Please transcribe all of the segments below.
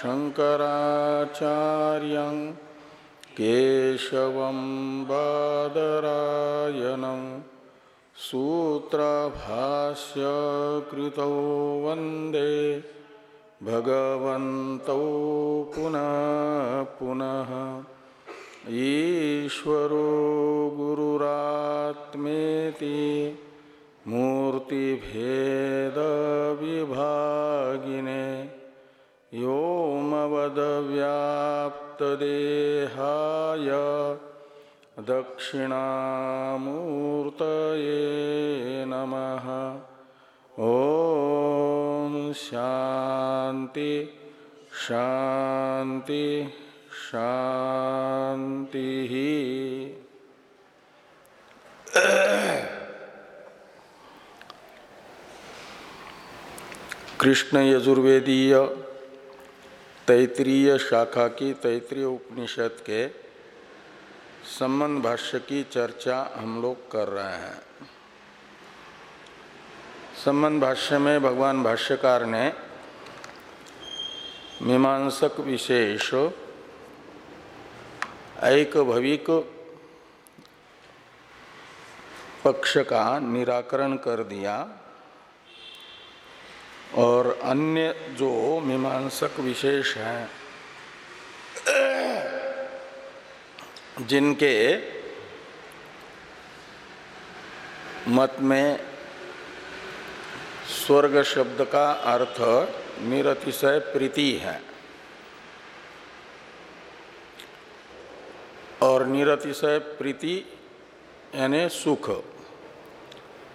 शङ्कराचार्यं केशवं बादरायणं सूत्रभाष्यकृतौ वंदे भगवन्तौ पुनः पुनः। ईश्वरो गुरुरात्मेति मूर्तिभेदविभागिने दक्षिणामूर्तये नमः। ॐ शान्ति शान्ति शान्तिः। कृष्ण यजुर्वेदीय तैतरीय शाखा की तैतरीय उपनिषद के संबंध भाष्य की चर्चा हम लोग कर रहे हैं। संबंध भाष्य में भगवान भाष्यकार ने मीमांसक विशेष एक भविक पक्ष का निराकरण कर दिया। और अन्य जो मीमांसक विशेष हैं, जिनके मत में स्वर्ग शब्द का अर्थ निरतिशय प्रीति है और निरतिशय प्रीति यानी सुख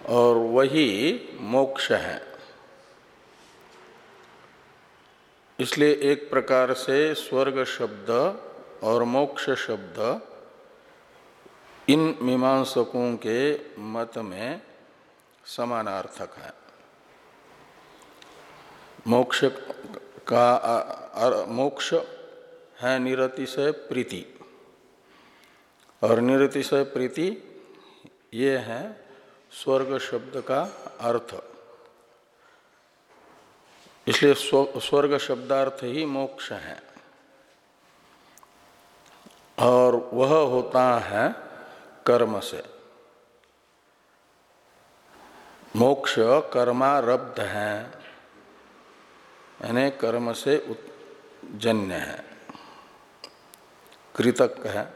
और वही मोक्ष है। इसलिए एक प्रकार से स्वर्ग शब्द और मोक्ष शब्द इन मीमांसकों के मत में समानार्थक है। मोक्ष का मोक्ष है निरतिशय प्रीति। और निरतिशय प्रीति ये है स्वर्ग शब्द का अर्थ। इसलिए स्वर्ग शब्दार्थ ही मोक्ष है। और वह होता है कर्म से। मोक्ष कर्मारब्ध है, यानी कर्म से जन्य है। कृतक है।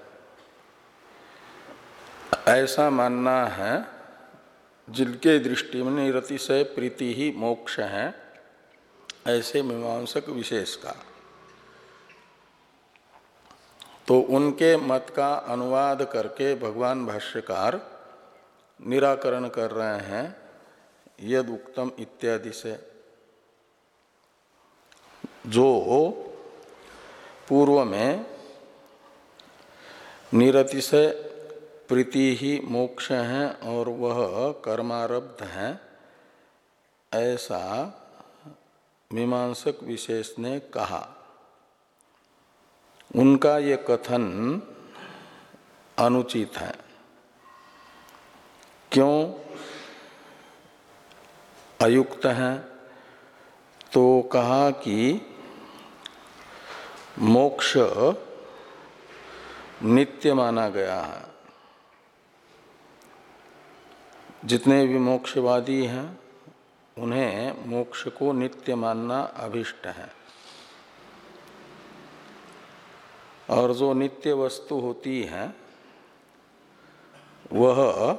ऐसा मानना है, जिनके दृष्टि में निरतिशय प्रीति ही मोक्ष है ऐसे मीमांसक विशेष का। तो उनके मत का अनुवाद करके भगवान भाष्यकार निराकरण कर रहे हैं, यद उक्तम इत्यादि से। जो पूर्व में निरतिशय प्रीति ही मोक्ष हैं और वह कर्मारब्ध हैं, ऐसा मीमांसक विशेष ने कहा, उनका ये कथन अनुचित है। क्यों? अयुक्त है। तो कहा कि मोक्ष नित्य माना गया है। जितने भी मोक्षवादी हैं उन्हें मोक्ष को नित्य मानना अभिष्ट है। और जो नित्य वस्तु होती है, वह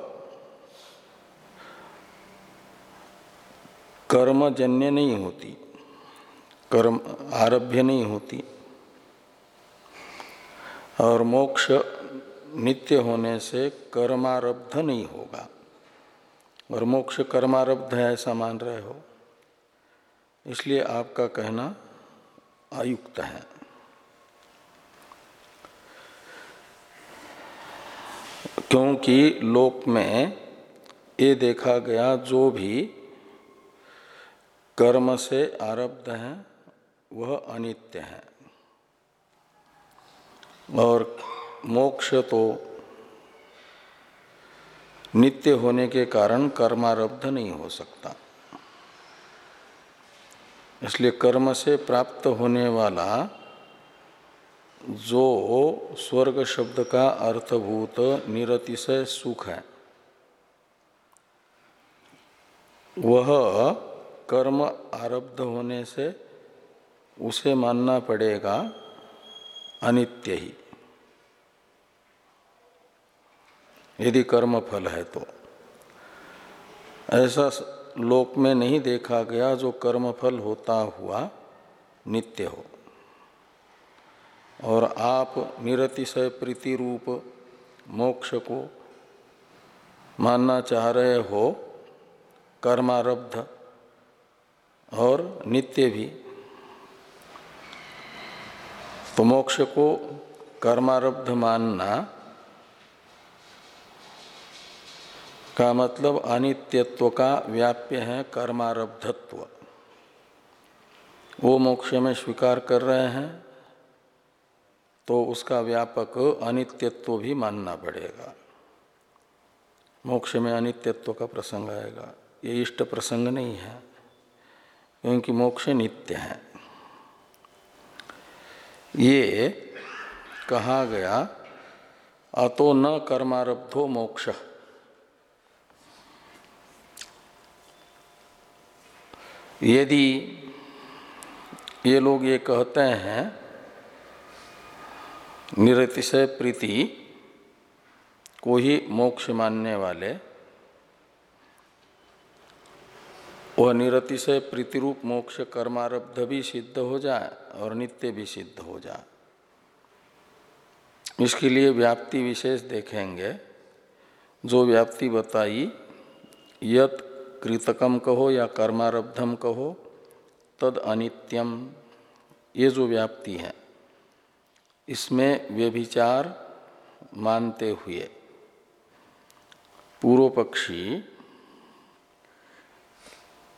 कर्मजन्य नहीं होती, कर्म आरभ्य नहीं होती। और मोक्ष नित्य होने से कर्मारब्ध नहीं होगा। और मोक्ष कर्मारब्ध है ऐसा मान रहे हो। इसलिए आपका कहना आयुक्त है। क्योंकि लोक में ये देखा गया जो भी कर्म से आरब्ध है, वह अनित्य है। और मोक्ष तो नित्य होने के कारण कर्मारब्ध नहीं हो सकता। इसलिए कर्म से प्राप्त होने वाला जो स्वर्ग शब्द का अर्थभूत निरतिशय सुख है, वह कर्म आरब्ध होने से उसे मानना पड़ेगा अनित्य ही। यदि कर्म फल है तो। ऐसा लोक में नहीं देखा गया जो कर्म फल होता हुआ नित्य हो। और आप निरतिशय प्रीति रूप मोक्ष को मानना चाह रहे हो, कर्मारब्ध और नित्य भी तो मोक्ष को कर्मारब्ध मानना का मतलब अनित्यत्व का व्याप्य है कर्मारब्धत्व। वो मोक्ष में स्वीकार कर रहे हैं तो उसका व्यापक अनित्यत्व भी मानना पड़ेगा। मोक्ष में अनित्यत्व का प्रसंग आएगा। ये इष्ट प्रसंग नहीं है, क्योंकि मोक्ष नित्य है। ये कहा गया, अतो न कर्मारब्धो मोक्ष। यदि ये लोग ये कहते हैं, निरतिशय प्रीति को ही मोक्ष मानने वाले, वह निरतिशय प्रीतिरूप मोक्ष कर्मारब्ध भी सिद्ध हो जाए और नित्य भी सिद्ध हो जाए। इसके लिए व्याप्ति विशेष देखेंगे। जो व्याप्ति बताई, यत कृतकम कहो या कर्मारब्धम कहो, तद अनित्यम ये जो व्याप्ति है, इसमें व्यभिचार मानते हुए। पूर्व पक्षी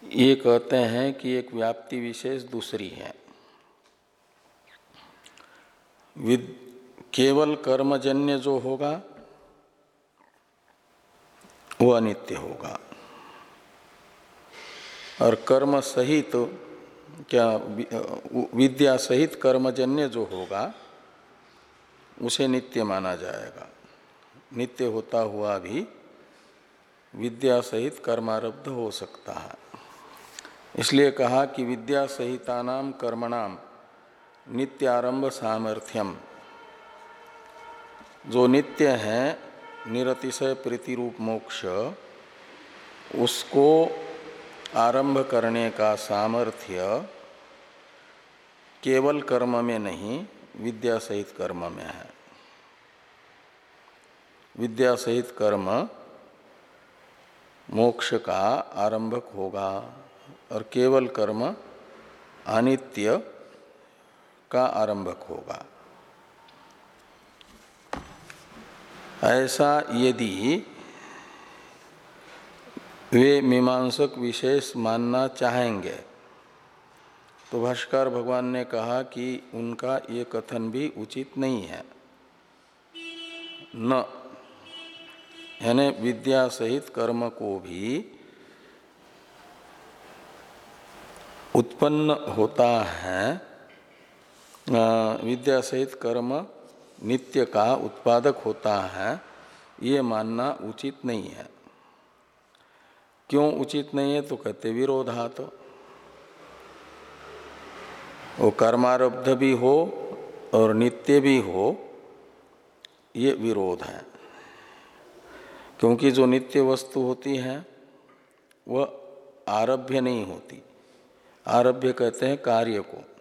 ये कहते हैं कि एक व्याप्ति विशेष दूसरी है। विद, केवल कर्मजन्य जो होगा, वो अनित्य होगा। और कर्म सहित तो क्या विद्या सहित कर्मजन्य जो होगा, उसे नित्य माना जाएगा। नित्य होता हुआ भी विद्या सहित कर्मारब्ध हो सकता है। इसलिए कहा कि विद्या सहितानाम कर्मणाम नित्यारंभ सामर्थ्यम। जो नित्य है, निरतिशय प्रीतिरूप मोक्ष, उसको आरंभ करने का सामर्थ्य केवल कर्म में नहीं, विद्या सहित कर्म में है। विद्या सहित कर्म मोक्ष का आरंभक होगा और केवल कर्म अनित्य का आरंभक होगा। ऐसा यदि वे मीमांसक विशेष मानना चाहेंगे। तो भाष्कर भगवान ने कहा कि उनका ये कथन भी उचित नहीं है। न, यानी विद्या सहित कर्म को भी उत्पन्न होता है विद्या सहित कर्म नित्य का उत्पादक होता है, ये मानना उचित नहीं है। क्यों उचित नहीं है? तो कहते विरोधात। तो वो कर्मारब्ध भी हो और नित्य भी हो, ये विरोध है। क्योंकि जो नित्य वस्तु होती है, वह आरभ्य नहीं होती। आरभ्य कहते हैं कार्य को।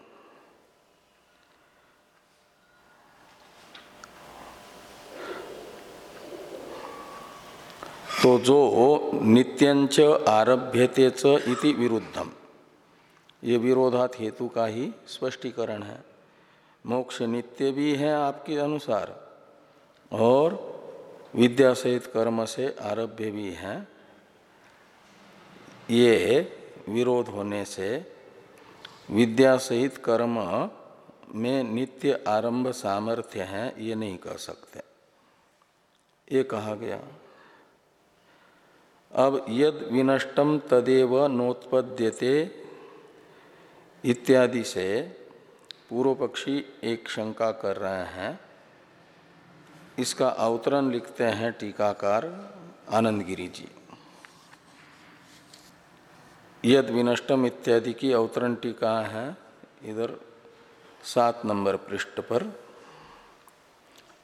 तो जो नित्यंच आरभ्यते च इति विरुद्धम। ये विरोधात हेतु का ही स्पष्टीकरण है। मोक्ष नित्य भी है आपके अनुसार, और विद्या सहित कर्म से आरभ्य भी हैं। ये विरोध होने से विद्या सहित कर्म में नित्य आरंभ सामर्थ्य है, ये नहीं कह सकते। ये कहा गया। अब यद विनष्टम तदेव नोत्पद्यते इत्यादि से पूर्व पक्षी एक शंका कर रहे हैं। इसका अवतरण लिखते हैं टीकाकार आनंदगिरी जी। यद विनष्टम इत्यादि की अवतरण टीका है इधर सात नंबर पृष्ठ पर।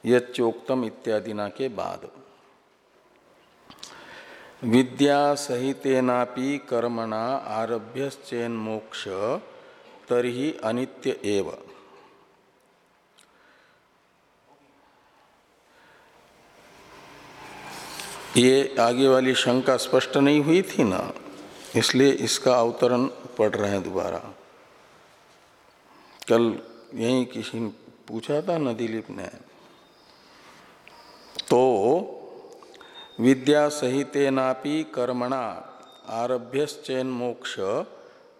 यच्चोक्तम इत्यादि ना के बाद। विद्या सहितेनापि कर्मणा आरभ्यश्चेन मोक्ष तरही अनित्य एव। ये आगे वाली शंका स्पष्ट नहीं हुई थी ना? इसलिए इसका अवतरण पढ़ रहे हैं दोबारा। कल यही किसी ने पूछा था न दिलीप ने? तो विद्या सहितेनापि कर्मणा आरभ्यश्चैन मोक्ष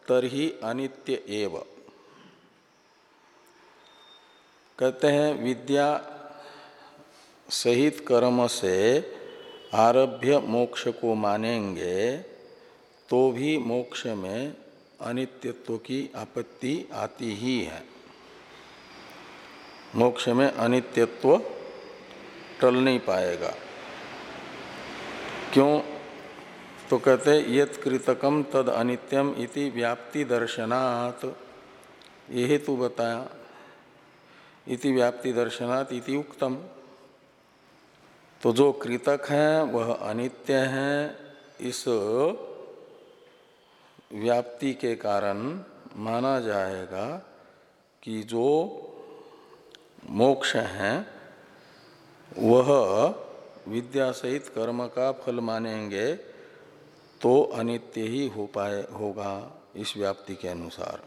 तरही अनित्य एव। कहते हैं विद्या सहित कर्म से आरभ्य मोक्ष को मानेंगे तो भी मोक्ष में अनित्यत्व की आपत्ति आती ही है। मोक्ष में अनित्यत्व टल नहीं पाएगा। क्यों? तो कहते यत कृतकम तद अनित्यम इति व्याप्ति दर्शनात् ये हेतु बताया, इति व्याप्ति दर्शनात् इति उक्तम। तो जो कृतक हैं, वह अनित्य हैं। इस व्याप्ति के कारण माना जाएगा कि जो मोक्ष हैं, वह विद्या सहित कर्म का फल मानेंगे तो अनित्य ही हो पाए, होगा इस व्याप्ति के अनुसार।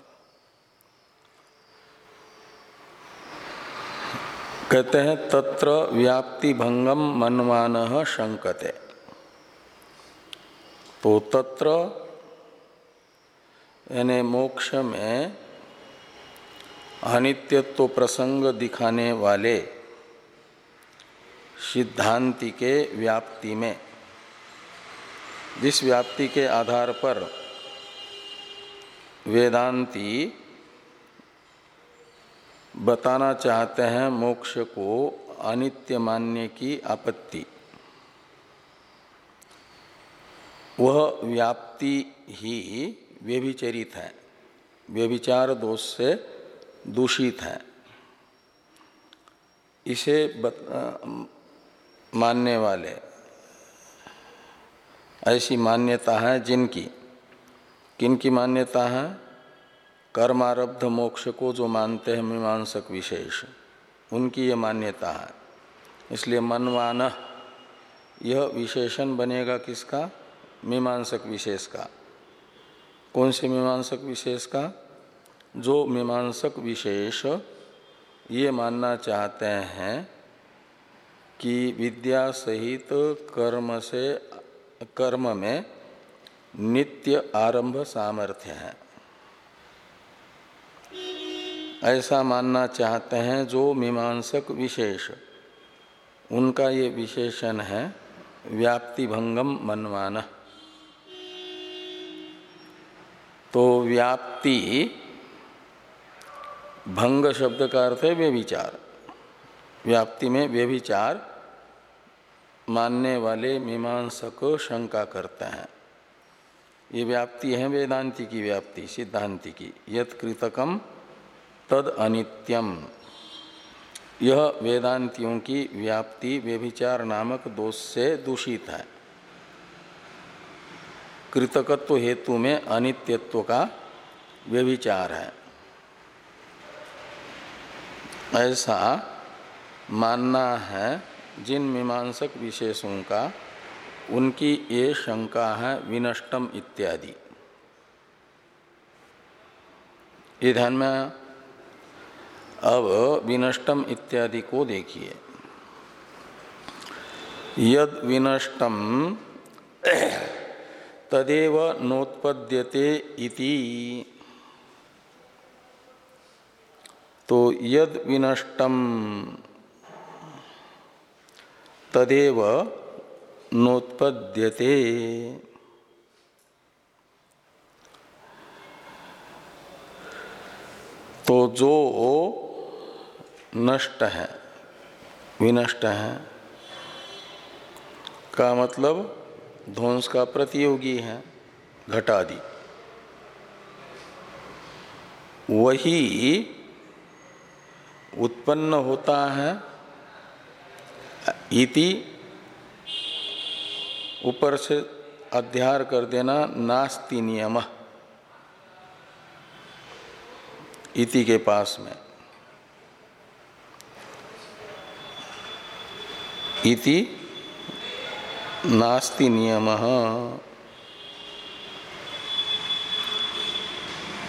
कहते हैं, तत्र व्याप्ति भंगम मनमान शंकते। तो तत्र, यानी मोक्ष में अनित्यत्व प्रसंग दिखाने वाले सिद्धांति के व्याप्ति में। जिस व्याप्ति के आधार पर वेदांती बताना चाहते हैं मोक्ष को अनित्य मानने की आपत्ति। वह व्याप्ति ही व्यभिचरित है, व्यभिचार दोष से दूषित है। इसे मानने वाले। ऐसी मान्यता है जिनकी। किनकी मान्यता है? कर्मारब्ध मोक्ष को जो मानते हैं मीमांसक विशेष। उनकी ये मान्यता है। इसलिए मनवान यह विशेषण बनेगा किसका? मीमांसक विशेष का। कौन से मीमांसक विशेष का? जो मीमांसक विशेष ये मानना चाहते हैं कि विद्या सहित कर्म से, कर्म में नित्य आरंभ सामर्थ्य है। ऐसा मानना चाहते हैं जो मीमांसक विशेष, उनका ये विशेषण है व्याप्ति भंगम मनमान तो व्याप्ति, भंग शब्द का अर्थ है व्यभिचार। व्याप्ति में व्यभिचार मानने वाले मीमांसक शंका करते हैं। ये व्याप्ति है वेदांति की व्याप्ति, सिद्धांति की। यत कृतकम तद अनित्यम यह वेदांतियों की व्याप्ति, व्यभिचार नामक दोष से दूषित है। कृतकत्व हेतु में अनित्यत्व का व्यभिचार है। ऐसा मानना है जिन मीमांसक विशेषों का, उनकी ये शंका है विनष्टम इत्यादि। ये ध्यान में अब विनष्टम इत्यादि को देखिए। यद विनष्टम तदेव नोत्पद्यते इति। तो यद विनष्टम तदेव नोत्पद्यते। तो जो नष्ट है, विनष्ट है, का मतलब ध्वंस का प्रतियोगी है, घटादि। वही उत्पन्न होता है इति ऊपर से अध्यार कर देना नास्ति नियम। इति के पास में। इति नास्ति नियम।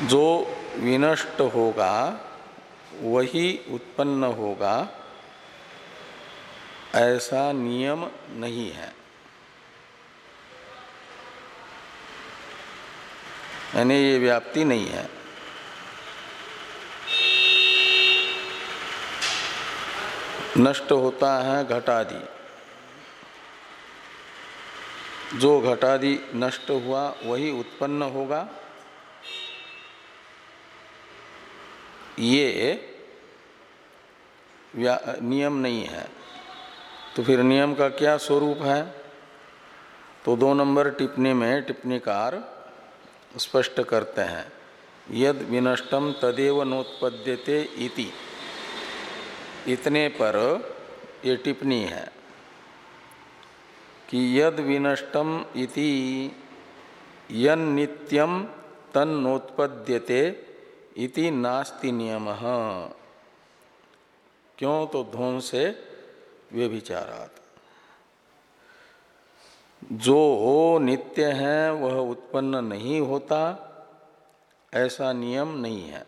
जो विनष्ट होगा, वही उत्पन्न होगा। ऐसा नियम नहीं है। यानी ये व्याप्ति नहीं है। नष्ट होता है घटादि। जो घटादि नष्ट हुआ, वही उत्पन्न होगा। ये नियम नहीं है। तो फिर नियम का क्या स्वरूप है? तो दो नंबर टिप्पणी में टिप्पणीकार स्पष्ट करते हैं, यद विनष्टम तदेव नोत्पद्यते इति। इतने पर ये टिप्पणी है कि यद विनष्टम इति, यन नित्यम तन नोत्पद्यते इति नास्ति नियम। क्यों? तो ध्वंस से व्यभिचारात जो हो नित्य है, वह उत्पन्न नहीं होता, ऐसा नियम नहीं है।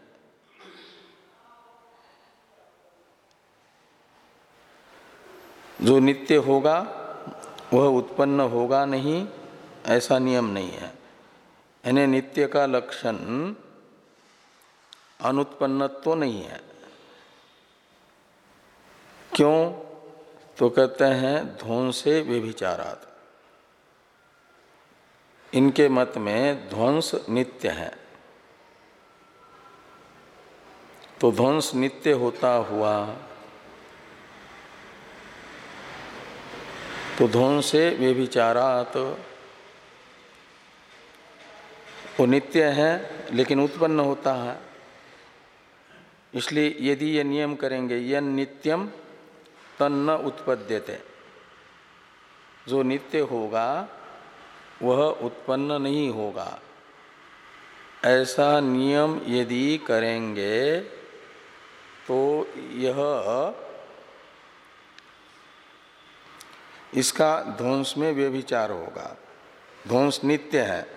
जो नित्य होगा, वह उत्पन्न होगा नहीं, ऐसा नियम नहीं है। यानी नित्य का लक्षण अनुत्पन्नत्व तो नहीं है। क्यों? तो कहते हैं ध्वंसे व्यभिचारात। इनके मत में ध्वंस नित्य है। तो ध्वंस नित्य होता हुआ तो ध्वंसे व्यभिचारात, वो नित्य है लेकिन उत्पन्न होता है। इसलिए यदि ये नियम करेंगे, यन नित्यम तन्न उत्पद्यते। जो नित्य होगा, वह उत्पन्न नहीं होगा। ऐसा नियम यदि करेंगे तो यह इसका ध्वंस में व्यभिचार होगा। ध्वंस नित्य है,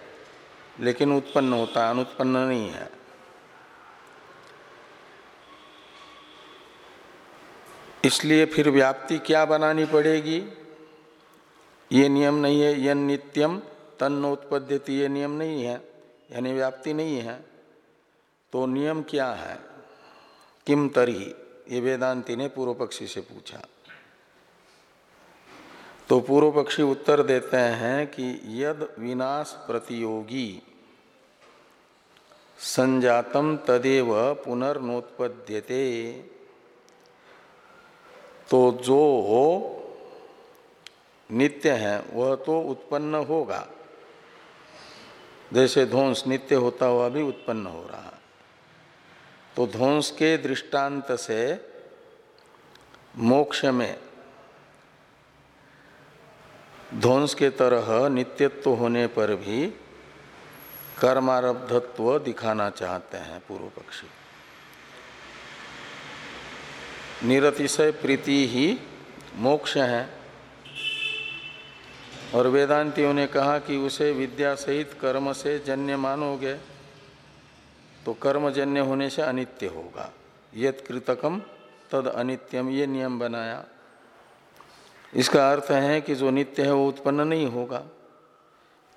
लेकिन उत्पन्न होता है अनुत्पन्न नहीं है। इसलिए फिर व्याप्ति क्या बनानी पड़ेगी? ये नियम नहीं है, यन नित्यम तन्नोत्पद्यति, ये नियम नहीं है, यानी व्याप्ति नहीं है। तो नियम क्या है? किम तरी, ये वेदांति ने पूर्व पक्षी से पूछा। तो पूर्व पक्षी उत्तर देते हैं कि यद विनाश प्रतियोगी, संजातम तदेव पुनर्नोत्पद्यते। तो जो हो, नित्य है, वह तो उत्पन्न होगा। जैसे ध्वंस नित्य होता हुआ भी उत्पन्न हो रहा। तो ध्वंस के दृष्टांत से मोक्ष में ध्वंस के तरह नित्यत्व होने पर भी कर्मारब्धत्व दिखाना चाहते हैं पूर्व पक्षी। निरतिशय प्रीति ही मोक्ष है। और वेदांतियों ने कहा कि उसे विद्या सहित कर्म से जन्य मानोगे तो कर्म जन्य होने से अनित्य होगा। यद कृतकम तद अनित्यम, ये नियम बनाया। इसका अर्थ है कि जो नित्य है वो उत्पन्न नहीं होगा,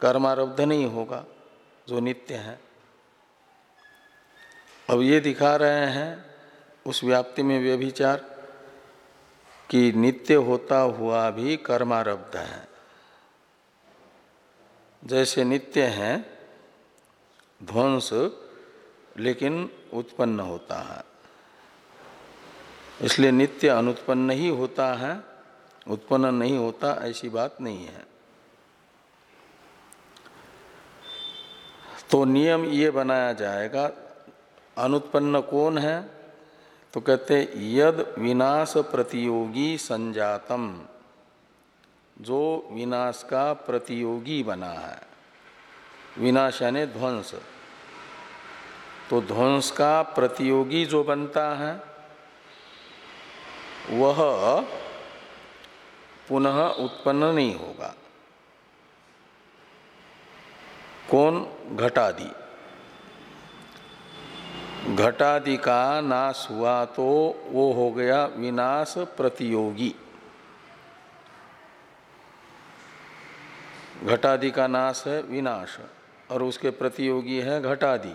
कर्मारब्ध नहीं होगा, जो नित्य है। अब ये दिखा रहे हैं उस व्याप्ति में व्यभिचार, कि नित्य होता हुआ भी कर्मारब्ध है। जैसे नित्य है, ध्वंस, लेकिन उत्पन्न होता है। इसलिए नित्य अनुत्पन्न ही होता है, उत्पन्न नहीं होता, ऐसी बात नहीं है। तो नियम ये बनाया जाएगा, अनुत्पन्न कौन है? तो कहते यद विनाश प्रतियोगी संजातम, जो विनाश का प्रतियोगी बना है। विनाश यानी ध्वंस। तो ध्वंस का प्रतियोगी जो बनता है, वह पुनः उत्पन्न नहीं होगा। कौन? घटादि। घटादि का नाश हुआ तो वो हो गया विनाश प्रतियोगी। घटादि का नाश है, विनाश। और उसके प्रतियोगी है घटादि।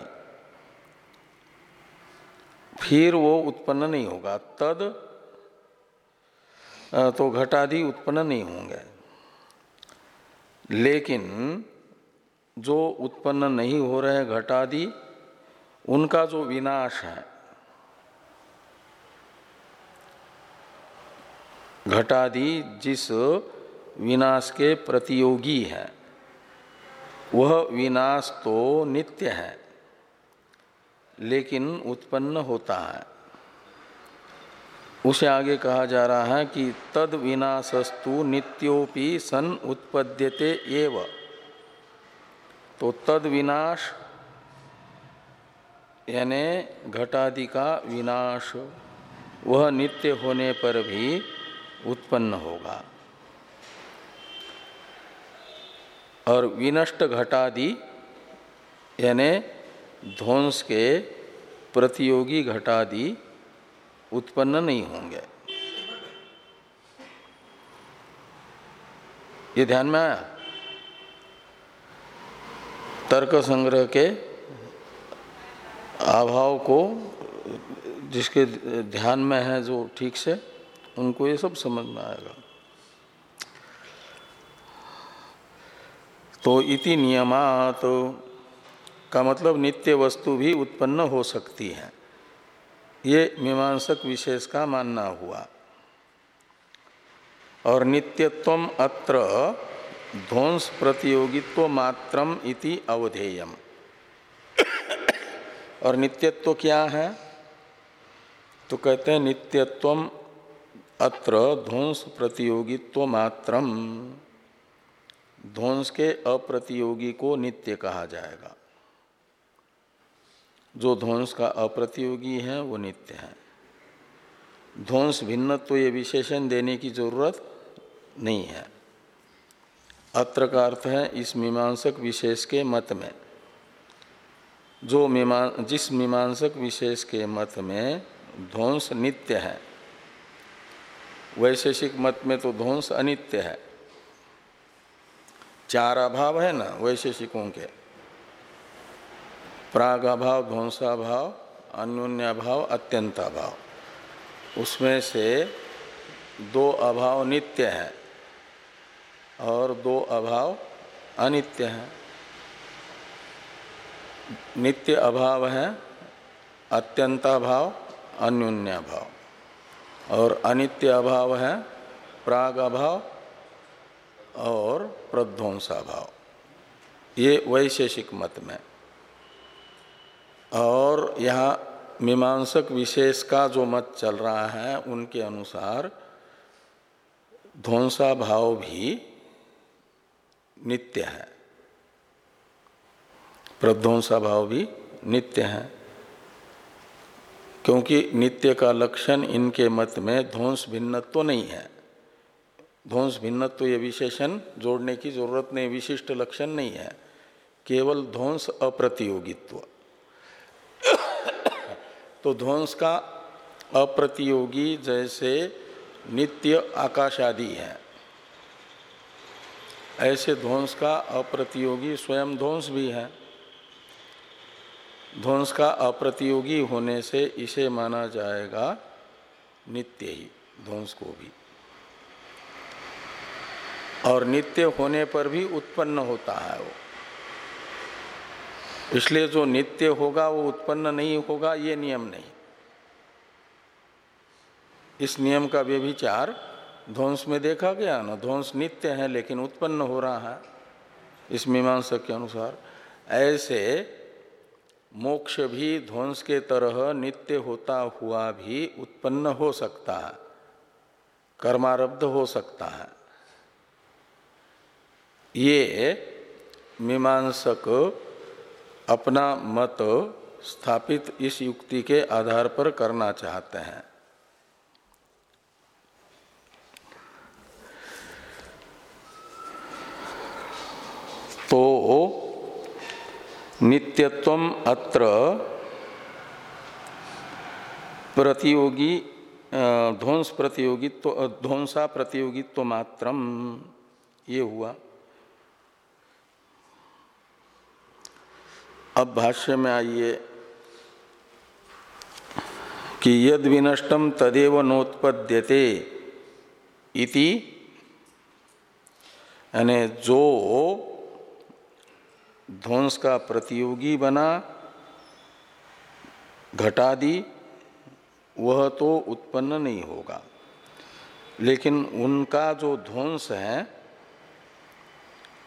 फिर वो उत्पन्न नहीं होगा। तद तो घटादि उत्पन्न नहीं होंगे। लेकिन जो उत्पन्न नहीं हो रहे घटादि उनका जो विनाश है, घटादि जिस विनाश के प्रतियोगी है, वह विनाश तो नित्य है, लेकिन उत्पन्न होता है। उसे आगे कहा जा रहा है कि तद विनाशस्तु नित्योपि सन उत्पद्यते एव। तो तद विनाश यानी घटादि का विनाश, वह नित्य होने पर भी उत्पन्न होगा। और विनष्ट घटादि, यानी ध्वंस के प्रतियोगी घटादि उत्पन्न नहीं होंगे। ये ध्यान में आया? तर्क संग्रह के अभाव को, जिसके ध्यान में है, जो ठीक से, उनको ये सब समझ में आएगा। तो इति नियमात तो का मतलब नित्य वस्तु भी उत्पन्न हो सकती है। ये मीमांसक विशेष का मानना हुआ। और नित्यत्व अत्र, ध्वंस प्रतियोगित्व मात्रम इति अवधेयम। और नित्यत्व क्या है? तो कहते हैं नित्यत्व अत्र ध्वंस प्रतियोगित्व मात्रम। ध्वंस के अप्रतियोगी को नित्य कहा जाएगा। जो ध्वंस का अप्रतियोगी है, वो नित्य है। ध्वंस भिन्न तो ये विशेषण देने की ज़रूरत नहीं है। अत्र का अर्थ है इस मीमांसक विशेष के मत में। जो मीमा जिस मीमांसक विशेष के मत में ध्वंस नित्य है, वैशेषिक मत में तो ध्वंस अनित्य है। चार अभाव है ना वैशेषिकों के। प्रागाभाव ध्वंसाभाव अन्योन्याभाव अत्यंताभाव उसमें से दो अभाव नित्य है और दो अभाव अनित्य है। नित्य अभाव है अत्यंताभाव अन्योन्याभाव और अनित्य अभाव है, प्राग अभाव और प्रध्वंसाभाव ये वैशेषिक मत में। और यहाँ मीमांसक विशेष का जो मत चल रहा है, उनके अनुसार ध्वंसा भाव भी नित्य है। प्रध्वंसा भाव भी नित्य है। क्योंकि नित्य का लक्षण इनके मत में ध्वंस भिन्नत्व तो नहीं है। ध्वंस भिन्नत्व तो ये विशेषण जोड़ने की ज़रूरत नहीं, विशिष्ट लक्षण नहीं है। केवल ध्वंस अप्रतियोगित्व। तो ध्वंस का अप्रतियोगी जैसे नित्य आकाश आदि है। ऐसे ध्वंस का अप्रतियोगी स्वयं ध्वंस भी है। ध्वंस का अप्रतियोगी होने से इसे माना जाएगा नित्य ही ध्वंस को भी। और नित्य होने पर भी उत्पन्न होता है वो। इसलिए जो नित्य होगा, वो उत्पन्न नहीं होगा, ये नियम नहीं। इस नियम का व्यभिचार ध्वंस में देखा गया ना? ध्वंस नित्य है, लेकिन उत्पन्न हो रहा है। इस मीमांसा के अनुसार ऐसे मोक्ष भी ध्वंस के तरह नित्य होता हुआ भी उत्पन्न हो सकता है, कर्मारब्ध हो सकता है। ये मीमांसक अपना मत स्थापित इस युक्ति के आधार पर करना चाहते हैं। तो नित्यत्व अत्र प्रतियोगी ध्वंस प्रतियोगित्व ध्वंसा प्रतियोगित्व मात्रम। ये हुआ। अब भाष्य में आइए कि यद विनष्टम तदेव नोत्पद्यते इति। यानी जो ध्वंस का प्रतियोगी बना घटादि वह तो उत्पन्न नहीं होगा। लेकिन उनका जो ध्वंस है,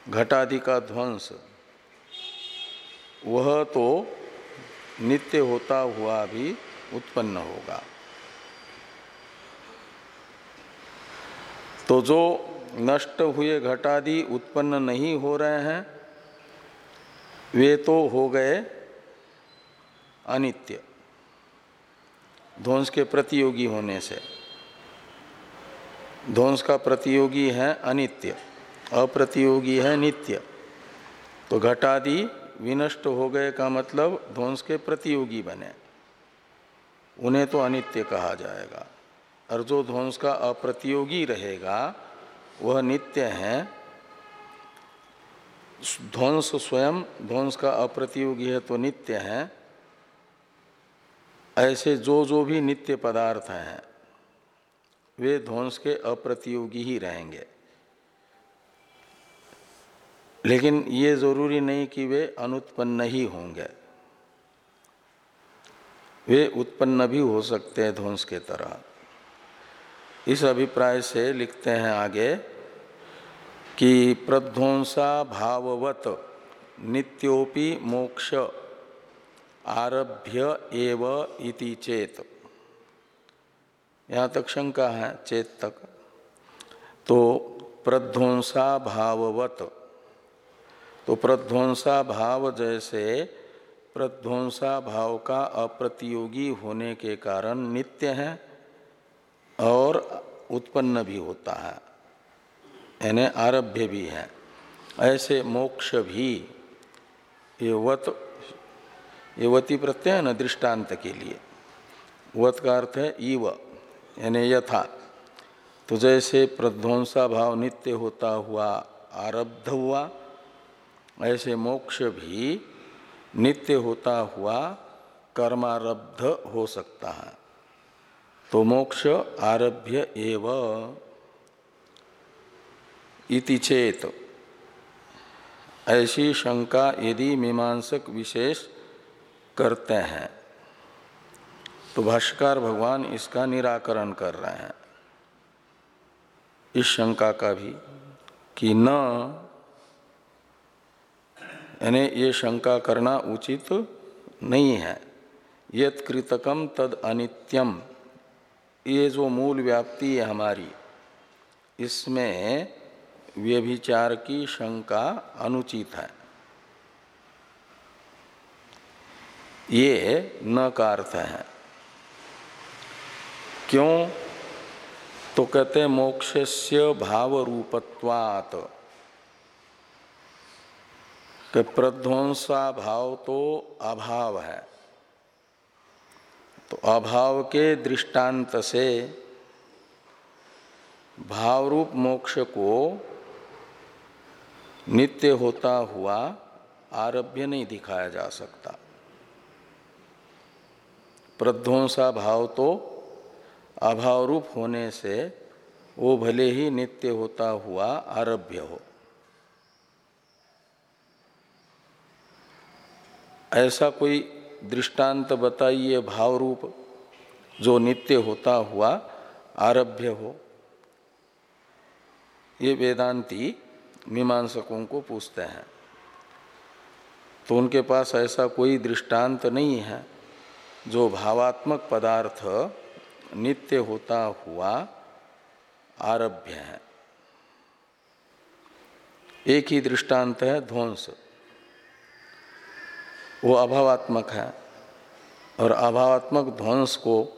घटादि का ध्वंस, वह तो नित्य होता हुआ भी उत्पन्न होगा। तो जो नष्ट हुए घटादि उत्पन्न नहीं हो रहे हैं वे तो हो गए अनित्य। ध्वंस के प्रतियोगी होने से। ध्वंस का प्रतियोगी है अनित्य, अप्रतियोगी है नित्य। तो घटादि विनष्ट हो गए का मतलब ध्वंस के प्रतियोगी बने। उन्हें तो अनित्य कहा जाएगा। और जो ध्वंस का अप्रतियोगी रहेगा, वह नित्य है ध्वंस स्वयं, ध्वंस का अप्रतियोगी है तो नित्य है। ऐसे जो जो भी नित्य पदार्थ हैं, वे ध्वंस के अप्रतियोगी ही रहेंगे। लेकिन ये ज़रूरी नहीं कि वे अनुत्पन्न ही होंगे। वे उत्पन्न भी हो सकते हैं ध्वंस के तरह। इस अभिप्राय से लिखते हैं आगे कि प्रध्वंसा भाववत नित्योपि मोक्ष आरभ्य एव इति चेत। यहाँ तक शंका है, चेत तक। तो प्रध्वंसा भाववत तो प्रध्वंसा भाव जैसे प्रध्वंसा भाव का अप्रतियोगी होने के कारण नित्य है और उत्पन्न भी होता है। यानी आरभ्य भी है। ऐसे मोक्ष भी ये वत ये वती प्रत्यय है न, दृष्टांत के लिए। वत का अर्थ है ईव, यानी यथा। तो जैसे प्रध्वंसा भाव नित्य होता हुआ, आरब्ध हुआ, ऐसे मोक्ष भी नित्य होता हुआ, कर्मारब्ध हो सकता है। तो मोक्ष आरभ्य एव। इति चेत। ऐसी शंका यदि मीमांसक विशेष करते हैं तो भाष्कर भगवान इसका निराकरण कर रहे हैं। इस शंका का भी कि न, यानी ये शंका करना उचित नहीं है। यत कृतकम तद अनित्यम ये जो मूल व्याप्ति है हमारी, इसमें व्यभिचार की शंका अनुचित है। ये न का अर्थ है। क्यों? तो कहते मोक्षस्य भाव रूपत्वात् कि प्रध्वंसा भाव तो अभाव है। तो अभाव के दृष्टांत से भाव रूप मोक्ष को नित्य होता हुआ आरभ्य नहीं दिखाया जा सकता। प्रध्वंसा भाव तो अभाव रूप होने से वो भले ही नित्य होता हुआ आरभ्य हो। ऐसा कोई दृष्टांत बताइए भाव रूप जो नित्य होता हुआ आरभ्य हो। ये वेदांती मीमांसकों को पूछते हैं। तो उनके पास ऐसा कोई दृष्टांत नहीं है, जो भावात्मक पदार्थ नित्य होता हुआ आरभ्य है। एक ही दृष्टांत है, ध्वंस। वो अभावात्मक है और अभावात्मक ध्वंस को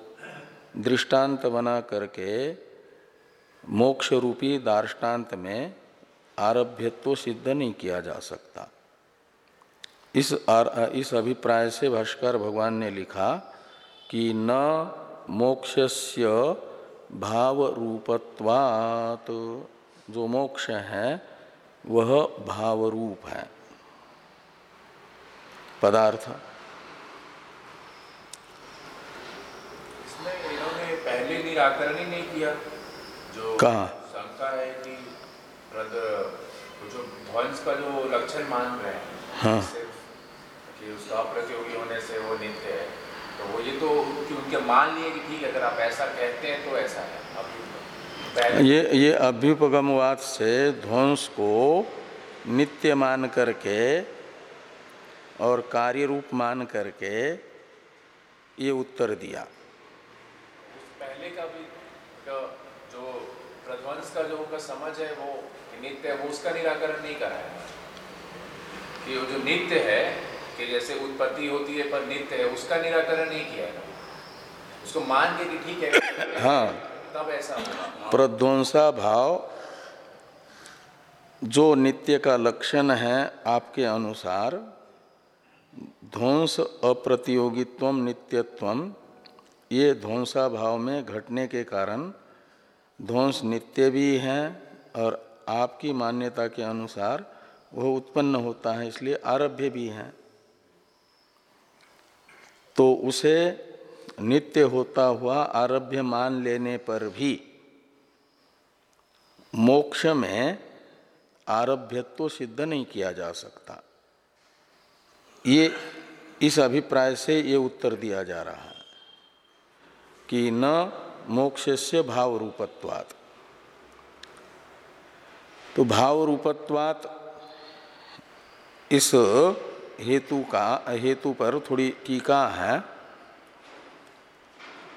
दृष्टांत बना करके मोक्ष रूपी दार्ष्टान्त में आरभ्यत्व सिद्ध नहीं किया जा सकता। इस आर, इस अभिप्राय से भाष्कर भगवान ने लिखा कि न मोक्षस्य भाव रूपत्वात जो मोक्ष है वह भाव रूप है। पदार्थ। इसमें इन्होंने पहले निराकरण ही नहीं किया। जो कहा? शंका है जो ध्वंस का जो लक्षण मान रहे हैं हाँ कि उसका अप्रतियोगी होने से वो नित्य है तो वो ये तो उनके मान लिए कि ठीक है अगर आप ऐसा कहते हैं तो ऐसा है ये ये अभ्युपगमवाद से ध्वंस को नित्य मान करके और कार्य रूप मान करके ये उत्तर दिया पहले का भी जो प्रध्वंस का जो उनका समझ है वो नित्य है वो उसका निराकरण नहीं करा है कि वो जो नित्य है कि जैसे उत्पत्ति होती है पर नित्य है उसका निराकरण नहीं किया है। उसको मान के कि ठीक है हाँ। तब ऐसा प्रध्वंसा भाव जो नित्य का लक्षण है आपके अनुसार ध्वंस अप्रतियोगित्व नित्यत्व ये ध्वंसा भाव में घटने के कारण ध्वंस नित्य भी है और आपकी मान्यता के अनुसार वह उत्पन्न होता है, इसलिए आरभ्य भी है। तो उसे नित्य होता हुआ आरभ्य मान लेने पर भी मोक्ष में आरभ्यत्व तो सिद्ध नहीं किया जा सकता। ये इस अभिप्राय से ये उत्तर दिया जा रहा है कि न मोक्ष से भाव रूपत्वात् तो भाव रूपत्वात् इस हेतु का, हेतु पर थोड़ी टीका है।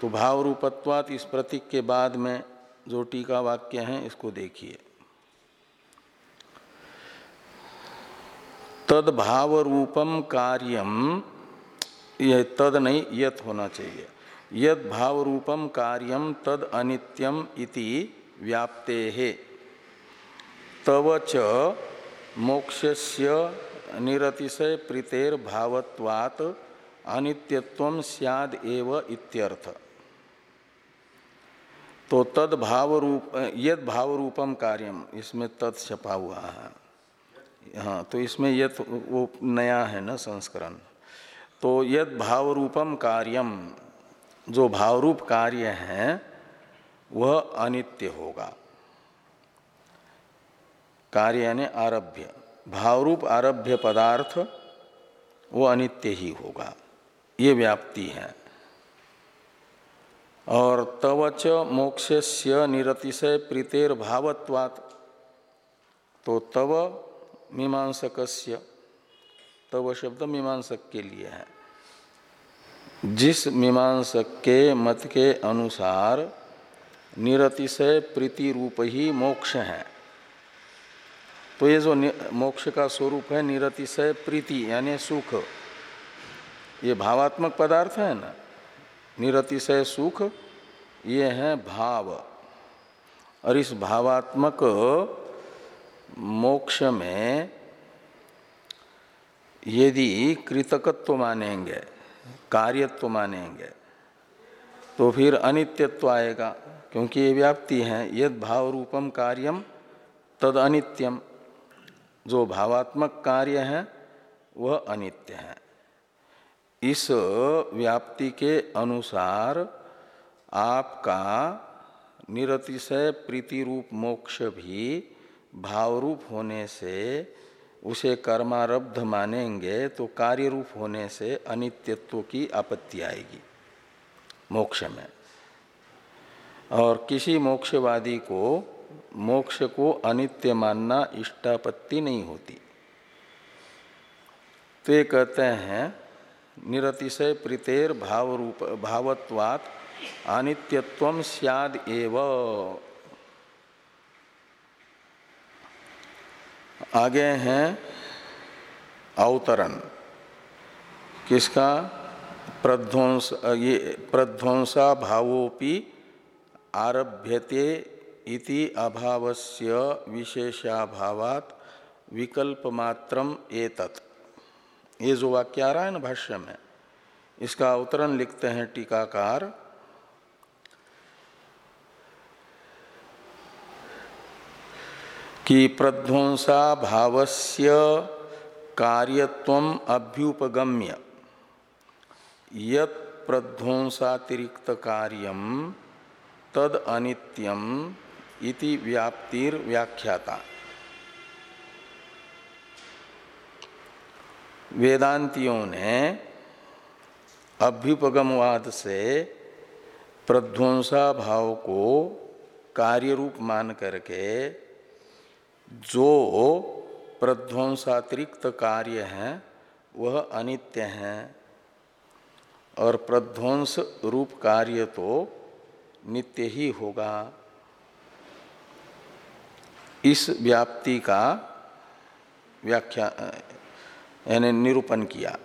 तो भाव रूपत्वात इस प्रतीक के बाद में जो टीका वाक्य हैं, इसको देखिए। तद भाव रूपम कार्यम यह तद नहीं, यत होना चाहिए। यद भाव रूपम कार्यम तद अनित्यम इति व्याप्ते। है तव च मोक्षस्य निरतिशय प्रीतेर भावत्वात अनित्यत्व सियाद एव इत्यर्थ। तो तद भाव रूप यद भाव रूपम कार्यम इसमें तत् छपा हुआ है। हाँ तो इसमें यद वो नया है ना संस्करण। तो यद भाव रूपम कार्यम जो भाव रूप कार्य है, वह अनित्य होगा। कार्य यानी आरभ्य। भावरूप आरभ्य पदार्थ, वो अनित्य ही होगा। ये व्याप्ति है। और तवच मोक्षस्य निरतिशय प्रीतेर भावत्वात्। तो तव मीमांसक तव शब्द मीमांसक के लिए है। जिस मीमांसक के मत के अनुसार निरतिशय प्रीति रूप ही मोक्ष है। तो ये जो मोक्ष का स्वरूप है निरतिशय प्रीति यानी सुख, ये भावात्मक पदार्थ है ना? निरतिशय सुख, ये है भाव। और इस भावात्मक मोक्ष में यदि कृतकत्व मानेंगे कार्यत्व मानेंगे तो फिर अनित्यत्व आएगा, क्योंकि ये व्याप्ति है, यद भाव रूपम कार्यम, तद अनित्यम। जो भावात्मक कार्य है, वह अनित्य है। इस व्याप्ति के अनुसार आपका निरतिशय प्रीति रूप मोक्ष भी भाव रूप होने से उसे कर्मारब्ध मानेंगे तो कार्य रूप होने से अनित्यत्व की आपत्ति आएगी, मोक्ष में। और किसी मोक्षवादी को, मोक्ष को अनित्य मानना इष्टापत्ति नहीं होती। तो ये कहते हैं, निरतिशय प्रीतेर भाव रूप भावत्वात् अनित्यत्व सियाद एव। आगे हैं अवतरण। किसका? प्रध्वंस, ये प्रध्वंसा भावोपि आरभ्यते इति अभावस्य विशेषाभावात विकल्प मात्रम एतत्। ये जो वाक्य आ रहा है ना भाष्य में, इसका अवतरण लिखते हैं टीकाकार कि प्रध्वंसा भावस्य कार्यत्व अभ्युपगम्य। यत प्रध्वंसातिरिक्त कार्यम तद अनित्यम इति व्याप्तिर व्याख्याता वेदांतियों ने अभ्युपगमवाद से प्रध्वंसा भाव को कार्य रूप मान करके जो प्रध्वंसातिरिक्त कार्य हैं, वह अनित्य हैं। और प्रध्वंस रूप कार्य तो नित्य ही होगा। इस व्याप्ति का व्याख्या, यानी निरूपण किया।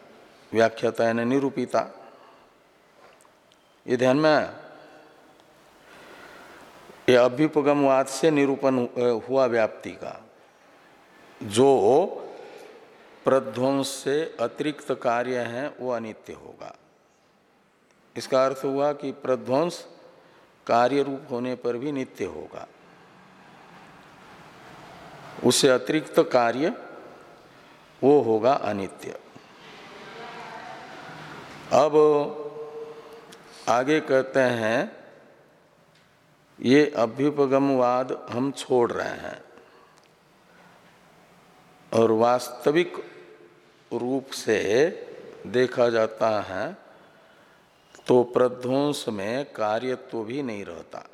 व्याख्याता यानी निरूपिता। ये ध्यान में ये अभ्युपगमवाद से निरूपण हुआ व्याप्ति का। जो प्रध्वंस से अतिरिक्त कार्य है, वो अनित्य होगा। इसका अर्थ हुआ कि प्रध्वंस कार्य रूप होने पर भी नित्य होगा। उससे अतिरिक्त कार्य, वो होगा अनित्य। अब आगे कहते हैं ये अभ्युपगमवाद हम छोड़ रहे हैं और वास्तविक रूप से देखा जाता है तो प्रध्वंस में कार्यत्व भी नहीं रहता।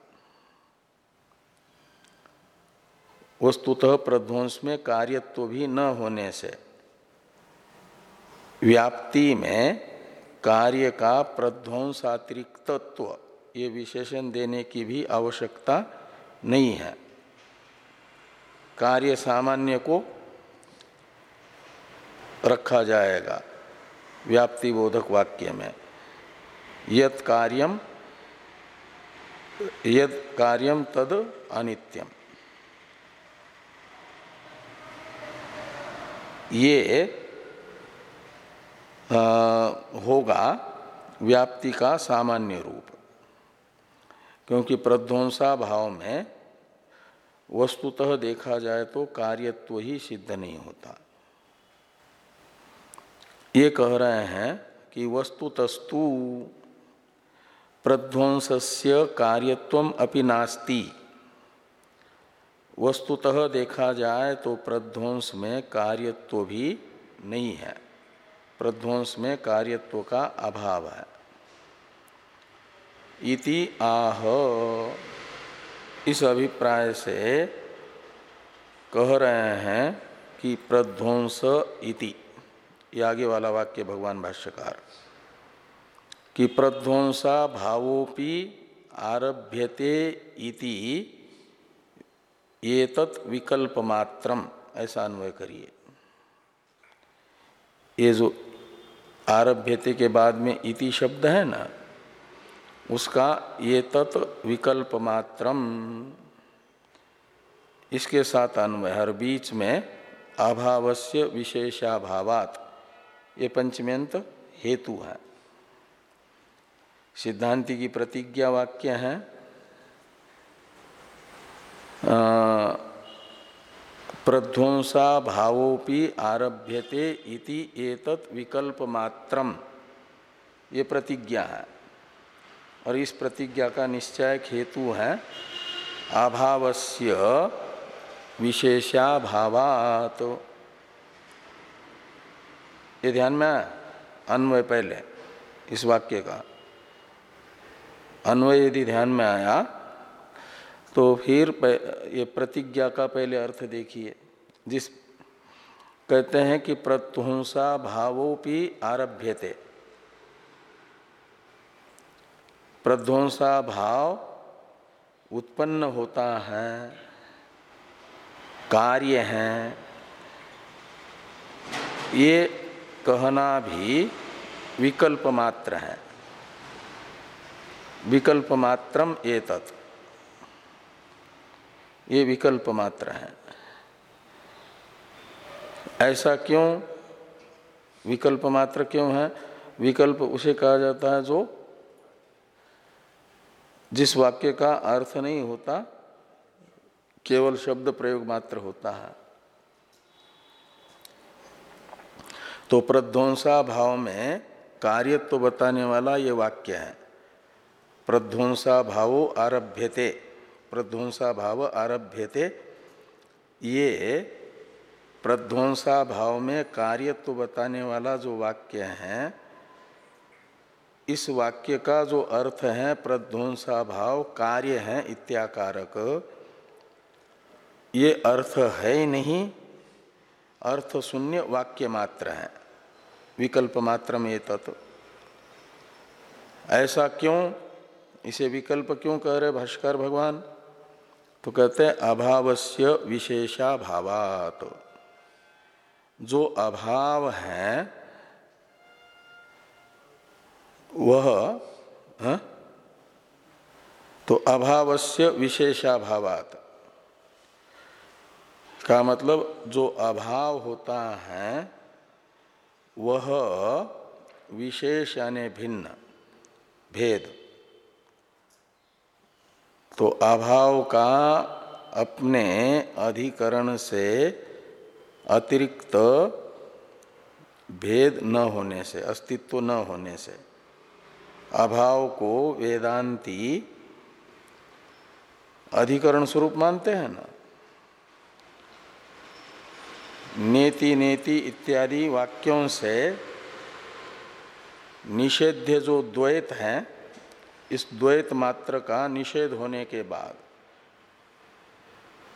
वस्तुतः प्रध्वंस में कार्यत्व भी न होने से व्याप्ति में कार्य का प्रध्वंसातिरिक्तत्व ये विशेषण देने की भी आवश्यकता नहीं है। कार्य सामान्य को रखा जाएगा व्याप्ति बोधक वाक्य में। यद कार्यम यद कार्यम तद अनित्यम। ये आ, होगा व्याप्ति का सामान्य रूप। क्योंकि प्रध्वंसा भाव में वस्तुतः देखा जाए तो कार्यत्व ही सिद्ध नहीं होता। ये कह रहे हैं कि वस्तुतस्तु प्रध्वंसस्य कार्यत्व अपि नास्ति। वस्तुतः देखा जाए तो प्रध्वंस में कार्यत्व भी नहीं है। प्रध्वंस में कार्यत्व का अभाव है। इति आह। इस अभिप्राय से कह रहे हैं कि प्रध्वंस इति। आगे वाला वाक्य भगवान भाष्यकार। कि प्रध्वंसा भावोपि आरभ्यते इति। ये तत् विकल्प मात्रम ऐसा अन्वय करिए। ये जो आरभ्यते के बाद में इति शब्द है ना उसका ये तत् विकल्प मात्रम। इसके साथ अन्वय हर बीच में अभावस्य विशेषाभावात। ये पंचम्यंत हेतु है। सिद्धांति की प्रतिज्ञा वाक्य है। प्रध्वंसा भावोपि आरभ्यते इति एतत् विकल्प मात्रम। ये प्रतिज्ञा है। और इस प्रतिज्ञा का निश्चय हेतु है अभावस्य विशेषाभावात ये ध्यान में अन्वय पहले, इस वाक्य का। अन्वय यदि ध्यान में आया तो फिर ये प्रतिज्ञा का पहले अर्थ देखिए। जिस, कहते हैं कि प्रत्वंसा भावोपि आरभ्यते। प्रध्वंसा भाव उत्पन्न होता है, कार्य है। ये कहना भी विकल्प मात्र है। विकल्प मात्रम एतत्। ये विकल्प मात्र है। ऐसा क्यों? विकल्प मात्र क्यों है? विकल्प उसे कहा जाता है जो जिस वाक्य का अर्थ नहीं होता, केवल शब्द प्रयोग मात्र होता है। तो प्रध्वंसा भाव में कार्यत्व तो बताने वाला ये वाक्य है। प्रध्वंसा भावो आरभ्यते, प्रध्वंसा भाव आरभ्यते, ये प्रध्वंसा भाव में कार्यत्व तो बताने वाला जो वाक्य है इस वाक्य का जो अर्थ है प्रध्वंसा भाव कार्य है इत्याकारक। ये अर्थ है ही नहीं, अर्थ शून्य वाक्य मात्र है, विकल्प मात्र में तत्व। ऐसा क्यों? इसे विकल्प क्यों कह रहे भाष्कर भगवान? तो कहते हैं, अभावस्य विशेषाभावात। जो अभाव है वह, हा? तो अभावस्य विशेषाभावात का मतलब जो अभाव होता है, वह विशेष यानी भिन्न, भेद तो अभाव का अपने अधिकरण से अतिरिक्त भेद न होने से, अस्तित्व न होने से अभाव को वेदांती अधिकरण स्वरूप मानते हैं ना? नेति नेति इत्यादि वाक्यों से निषेध्य जो द्वैत हैं, इस द्वैत मात्र का निषेध होने के बाद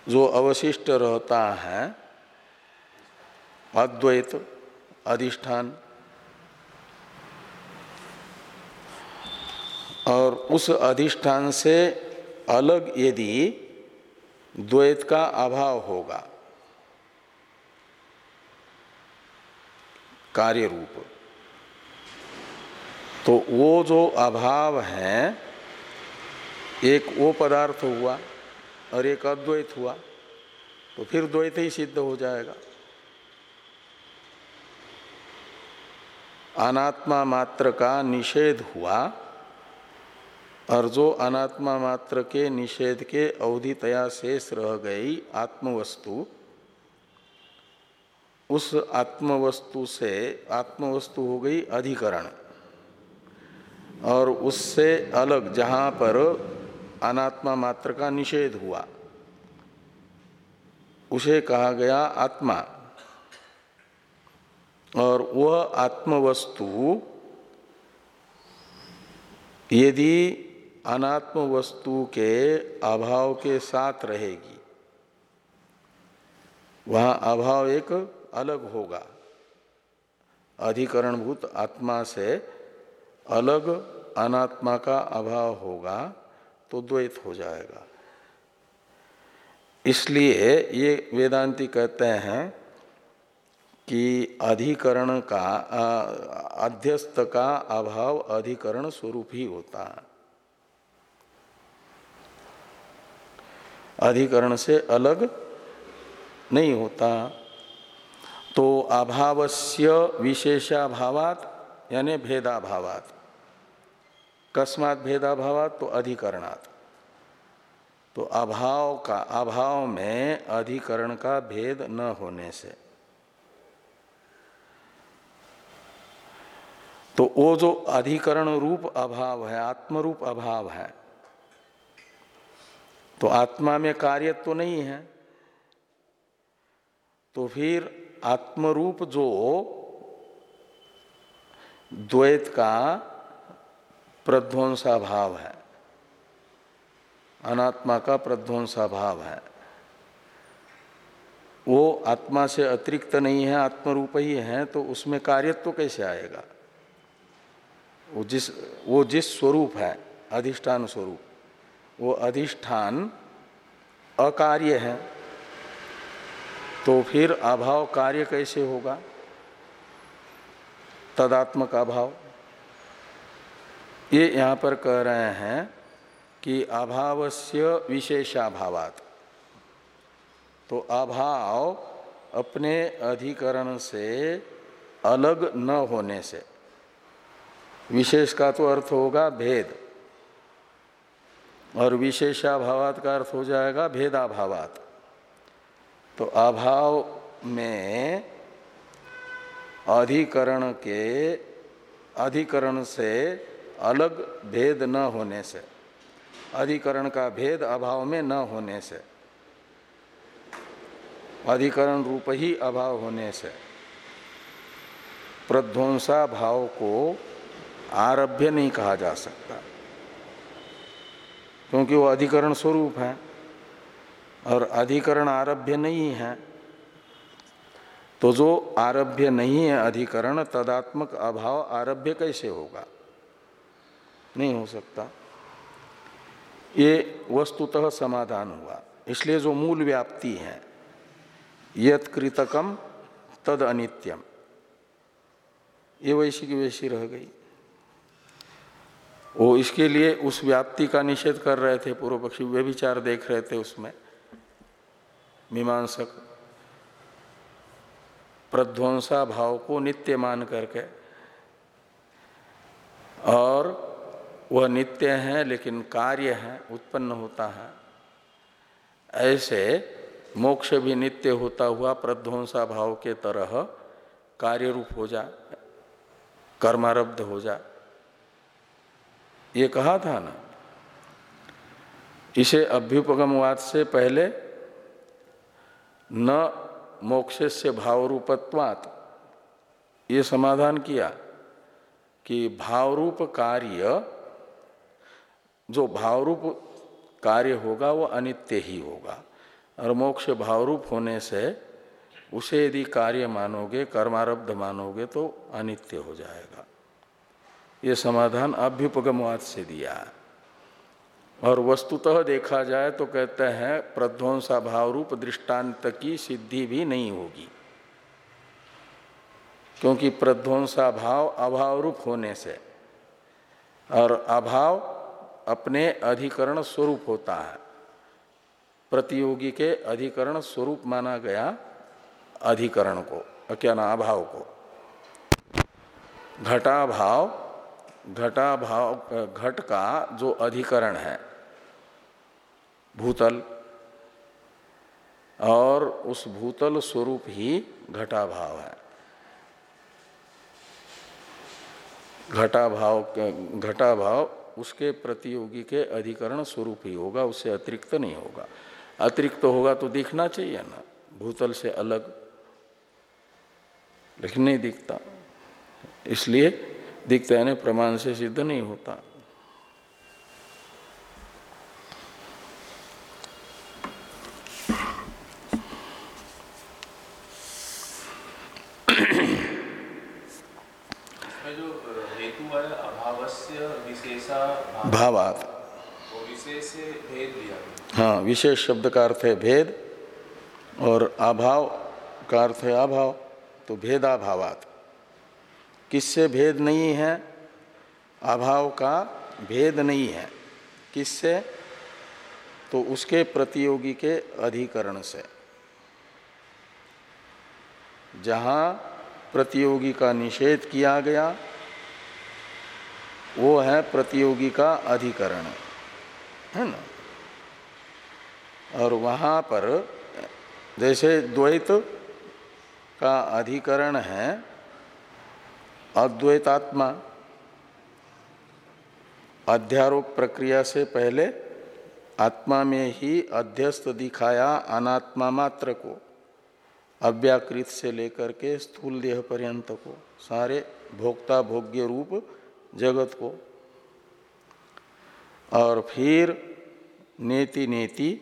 जो अवशिष्ट रहता है, अद्वैत अधिष्ठान और उस अधिष्ठान से अलग यदि द्वैत का अभाव होगा कार्य रूप तो वो जो अभाव है, एक वो पदार्थ हुआ और एक अद्वैत हुआ तो फिर द्वैत ही सिद्ध हो जाएगा। अनात्मा मात्र का निषेध हुआ और जो अनात्मा मात्र के निषेध के अवधितया शेष रह गई आत्मवस्तु, उस आत्मवस्तु से आत्मवस्तु हो गई अधिकरण। और उससे अलग जहाँ पर अनात्मा मात्र का निषेध हुआ, उसे कहा गया आत्मा। और वह आत्मवस्तु, यदि अनात्म वस्तु के अभाव के साथ रहेगी। वहाँ अभाव एक अलग होगा। अधिकरणभूत आत्मा से अलग अनात्मा का अभाव होगा तो द्वैत हो जाएगा। इसलिए ये वेदांती कहते हैं कि अधिकरण का अध्यस्त का अभाव अधिकरण स्वरूप ही होता है। अधिकरण से अलग नहीं होता। तो अभावस्य विशेषाभावात, यानी भेदाभावात। कस्मात भेदाभावात तो अधिकरणात्। तो अभाव का, अभाव में अधिकरण का भेद न होने से। तो वो जो अधिकरण रूप अभाव है, आत्मरूप अभाव है तो आत्मा में कार्य तो नहीं है। तो फिर आत्मरूप जो द्वैत का प्रध्वंसा भाव है, अनात्मा का प्रध्वंसा भाव है। वो आत्मा से अतिरिक्त नहीं है, आत्मरूप ही है तो उसमें कार्यत्व तो कैसे आएगा? वो जिस वो जिस स्वरूप है, अधिष्ठान स्वरूप। वो अधिष्ठान अकार्य है तो फिर अभाव कार्य कैसे होगा? तदात्मक अभाव। ये यहाँ पर कह रहे हैं कि अभावस्य विशेषाभावात। तो अभाव अपने अधिकरण से अलग न होने से। विशेष का तो अर्थ होगा भेद। और विशेषाभावात का अर्थ हो जाएगा भेदाभावात। तो अभाव में अधिकरण के, अधिकरण से अलग भेद न होने से, अधिकरण का भेद अभाव में न होने से, अधिकरण रूप ही अभाव होने से, प्रध्वंसा भाव को आरभ्य नहीं कहा जा सकता। क्योंकि वो अधिकरण स्वरूप है और अधिकरण आरभ्य नहीं है। तो जो आरभ्य नहीं है अधिकरण, तदात्मक अभाव आरभ्य कैसे होगा? नहीं हो सकता। ये वस्तुतः समाधान हुआ। इसलिए जो मूल व्याप्ति है यत कृतकम तद अनित्यम ये वैसी की वैसी रह गई। वो इसके लिए उस व्याप्ति का निषेध कर रहे थे पूर्व पक्षी, वे विचार देख रहे थे उसमें। मीमांसक, प्रध्वंसा भाव को नित्य मान करके। और वह नित्य है, लेकिन कार्य है, उत्पन्न होता है। ऐसे मोक्ष भी नित्य होता हुआ प्रध्वंसा भाव के तरह कार्य रूप हो जा, कर्मारब्ध हो जा। ये कहा था ना? इसे अभ्युपगमवाद से पहले न मोक्ष से भाव रूपत्वात ये समाधान किया कि भावरूप कार्य, जो भावरूप कार्य होगा वो अनित्य ही होगा। और मोक्ष भावरूप होने से उसे यदि कार्य मानोगे, कर्मारब्ध मानोगे तो अनित्य हो जाएगा। ये समाधान अभ्युपगमवाद से दिया। और वस्तुतः देखा जाए तो कहते हैं प्रध्वंसा भाव रूप दृष्टांत की सिद्धि भी नहीं होगी। क्योंकि प्रध्वंसा भाव अभाव रूप होने से, और अभाव अपने अधिकरण स्वरूप होता है। प्रतियोगी के अधिकरण स्वरूप माना गया अधिकरण को, क्या ना अभाव को। घटा भाव घटा भाव घट का जो अधिकरण है, भूतल, और उस भूतल स्वरूप ही घटा भाव है। घटा भाव घटा भाव उसके प्रतियोगी के अधिकरण स्वरूप ही होगा, उससे अतिरिक्त नहीं होगा। अतिरिक्त होगा तो दिखना चाहिए ना, भूतल से अलग। लेकिन नहीं दिखता। इसलिए दिखता है ना प्रमाण से सिद्ध नहीं होता। भावात। हाँ विशेष शब्द का अर्थ है भेद और अभाव का अर्थ है अभाव तो भेदाभावात। किससे भेद नहीं है? अभाव का भेद नहीं है। किससे? तो उसके प्रतियोगी के अधिकरण से। जहाँ प्रतियोगी का निषेध किया गया, वो है प्रतियोगी का अधिकरण। है ना? और वहाँ पर जैसे द्वैत का अधिकरण है अद्वैतात्मा। अध्यारोप प्रक्रिया से पहले आत्मा में ही अध्यस्त दिखाया अनात्मा मात्र को, अव्याकृत से लेकर के स्थूल देह पर्यंत को, सारे भोक्ता भोग्य रूप जगत को। और फिर नेति नेति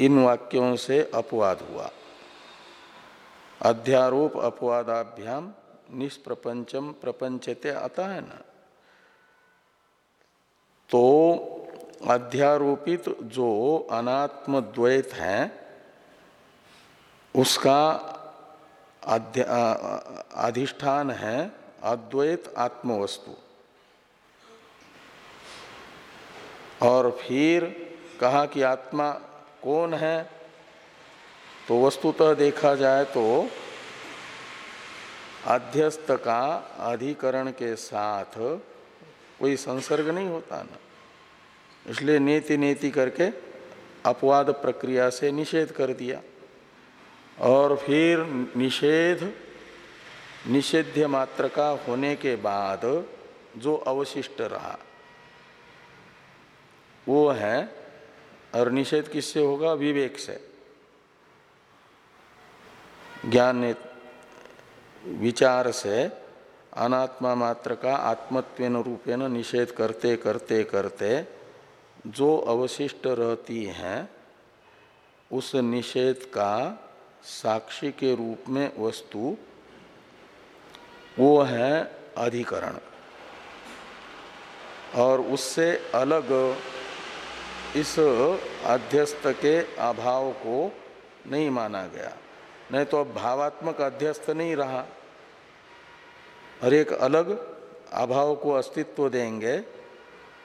इन वाक्यों से अपवाद हुआ। अध्यारोप अपवादाभ्याम निष्प्रपंचम प्रपंचते आता है ना। तो अध्यारोपित जो अनात्म द्वैत है, उसका अधिष्ठान है अद्वैत आत्मवस्तु। और फिर कहा कि आत्मा कौन है? तो वस्तुतः देखा जाए तो अध्यस्त का अधिकरण के साथ कोई संसर्ग नहीं होता ना। इसलिए नीति नीति करके अपवाद प्रक्रिया से निषेध कर दिया। और फिर निषेध, निषेध्य मात्र का होने के बाद जो अवशिष्ट रहा, वो है, और निषेध किससे होगा? विवेक से। ज्ञान विचार से अनात्मा मात्र का आत्मत्वेन रूपेण निषेध करते करते करते जो अवशिष्ट रहती हैं, उस निषेध का साक्षी के रूप में वस्तु वो है अधिकरण। और उससे अलग इस अध्यस्त के अभाव को नहीं माना गया। नहीं तो अब भावात्मक अध्यस्त नहीं रहा। और एक अलग अभाव को अस्तित्व देंगे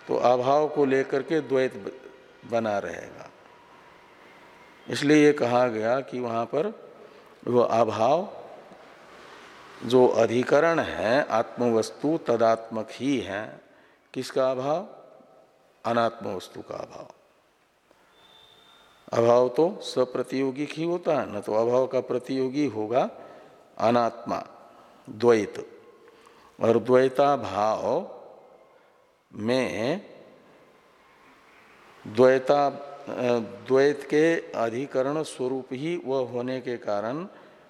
तो अभाव को लेकर के द्वैत बना रहेगा। इसलिए ये कहा गया कि वहाँ पर वो अभाव, जो अधिकरण है, आत्मवस्तु तदात्मक ही है। किसका अभाव? अनात्म वस्तु का अभाव। अभाव तो सप्रतियोगिक ही होता है, न तो अभाव का प्रतियोगी होगा अनात्मा, द्वैत। और द्वैता भाव में द्वैता द्वैत के अधिकरण स्वरूप ही वह होने के कारण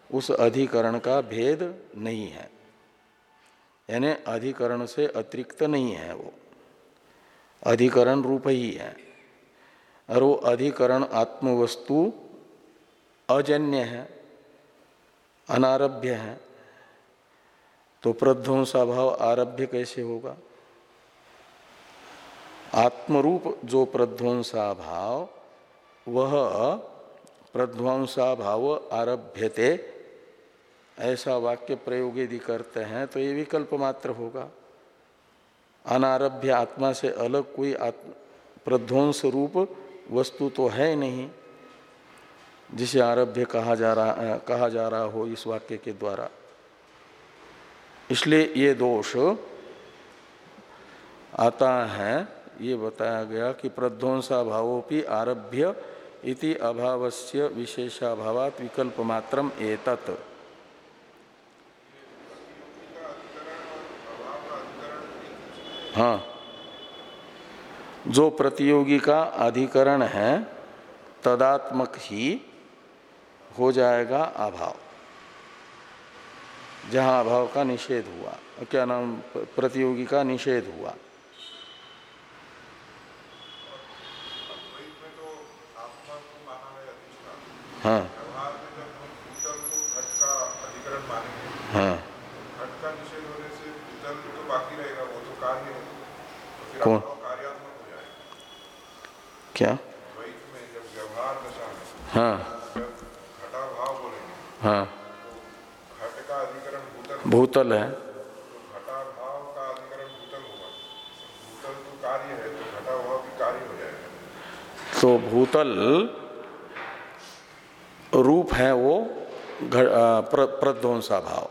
उस अधिकरण का भेद नहीं है। यानी अधिकरण से अतिरिक्त नहीं है वो। अधिकरण रूप ही है। और वो अधिकरण आत्मवस्तु अजन्य है, अनारभ्य है। तो प्रध्वंसा भाव आरभ्य कैसे होगा? आत्मरूप जो प्रध्वंसा भाव वह प्रध्वंसा भाव आरभ्यते। ऐसा वाक्य प्रयोग यदि करते हैं तो ये विकल्प मात्र होगा। अनारभ्य आत्मा से अलग कोई आत्म प्रध्वंस रूप वस्तु तो है नहीं, जिसे आरभ्य कहा जा रहा कहा जा रहा हो इस वाक्य के द्वारा। इसलिए ये दोष आता है, ये बताया गया कि प्रध्वंसा भावोपि आरभ्य इति अभावस्य विशेषाभावात विकल्प मात्रम एतत्। हाँ। जो प्रतियोगी का अधिकरण है तदात्मक ही हो जाएगा अभाव। जहाँ अभाव का निषेध हुआ क्या नाम प्रतियोगी का निषेध हुआ। हाँ। हाँ। कौन? क्या? हाँ। हाँ। भूतल है। तो भूतल रूप है वो प्रध्वंसा भाव